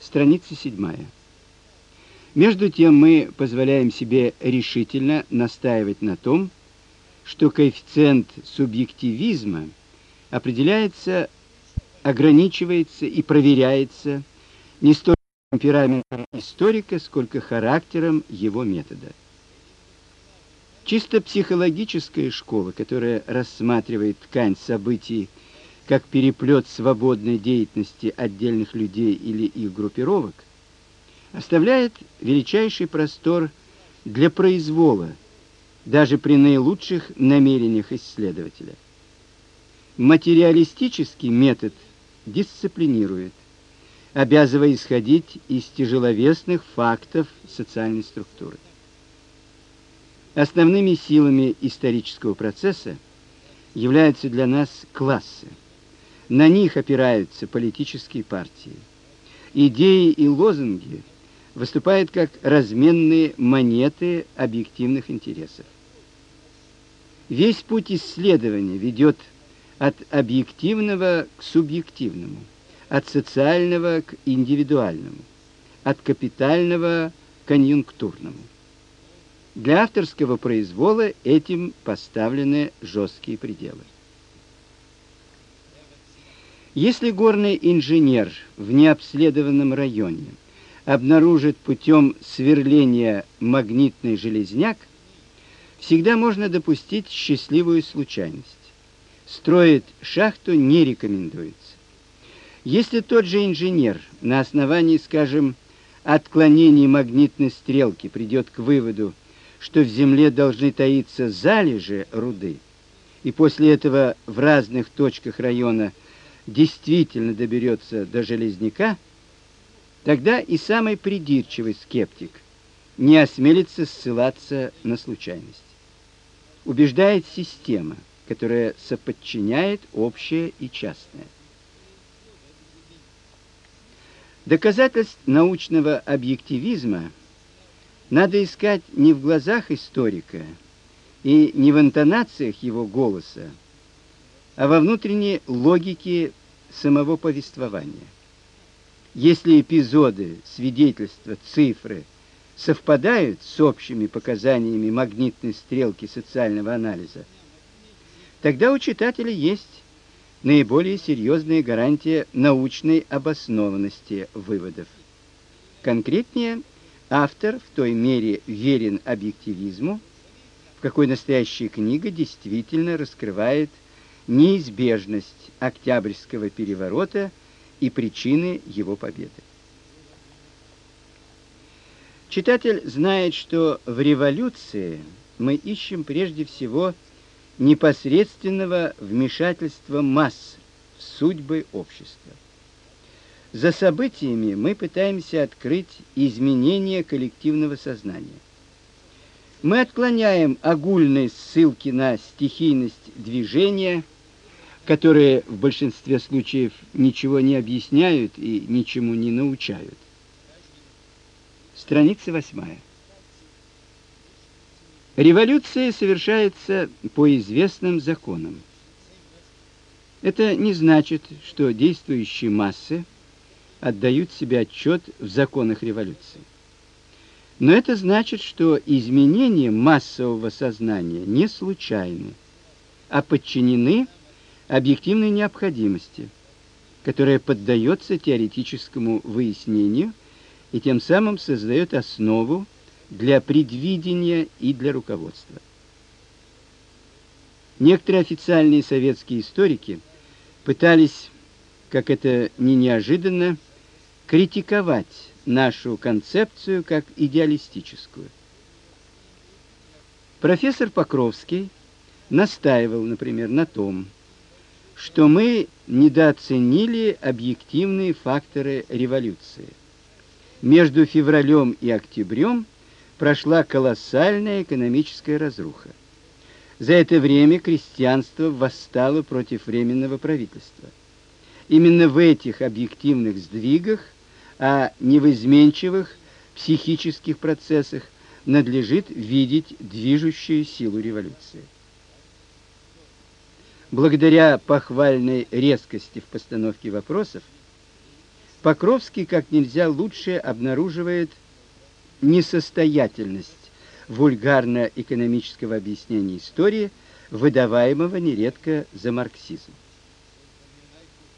Страница 7. Между тем мы позволяем себе решительно настаивать на том, что коэффициент субъективизма определяется, ограничивается и проверяется не столько темпераментом историка, сколько характером его метода. Чисто психологическая школа, которая рассматривает ткань событий как переплет свободной деятельности отдельных людей или их группировок, оставляет величайший простор для произвола, даже при наилучших намерениях исследователя. Материалистический метод дисциплинирует, обязывая исходить из тяжеловесных фактов социальной структуры. Основными силами исторического процесса являются для нас классы. На них опираются политические партии. Идеи и лозунги выступают как разменные монеты объективных интересов. Весь путь исследования ведет от объективного к субъективному, от социального к индивидуальному, от капитального к конъюнктурному. Для авторского произвола этим поставлены жесткие пределы. Если горный инженер в необследованном районе обнаружит путем сверления магнитный железняк, всегда можно допустить счастливую случайность. Строить шахту не рекомендуется. Если тот же инженер на основании, скажем, отклонений магнитной стрелки придет к выводу, что в земле должны таиться залежи руды, и после этого в разных точках района действительно доберется до железняка, тогда и самый придирчивый скептик не осмелится ссылаться на случайность. Убеждает система, которая соподчиняет общее и частное. Доказательств научного объективизма надо искать не в глазах историка и не в интонациях его голоса, а во внутренней логике самого повествования. Если эпизоды, свидетельства, цифры совпадают с общими показаниями магнитной стрелки социального анализа, тогда у читателя есть наиболее серьезная гарантия научной обоснованности выводов. Конкретнее, автор в той мере верен объективизму, в какой настоящая книга действительно раскрывает неизбежность Октябрьского переворота и причины его победы. Читатель знает, что в революции мы ищем прежде всего непосредственного вмешательства масс в судьбы общества. За событиями мы пытаемся открыть изменение коллективного сознания. Мы отклоняем огульные ссылки на стихийность движения, которые в большинстве случаев ничего не объясняют и ничему не научают. Страница 8. Революция совершается по известным законам. Это не значит, что действующие массы отдают себе отчет в законах революции. Но это значит, что изменения массового сознания не случайны, а подчинены объективной необходимости, которая поддается теоретическому выяснению и тем самым создает основу для предвидения и для руководства. Некоторые официальные советские историки пытались, как это не неожиданно, критиковать нашу концепцию как идеалистическую. Профессор Покровский настаивал, например, на том, что мы недооценили объективные факторы революции. Между февралем и октябрем прошла колоссальная экономическая разруха. За это время крестьянство восстало против временного правительства. Именно в этих объективных сдвигах, а не в изменчивых психических процессах надлежит видеть движущую силу революции. Благодаря похвальной резкости в постановке вопросов, Покровский как нельзя лучше обнаруживает несостоятельность вульгарно-экономического объяснения истории, выдаваемого нередко за марксизм.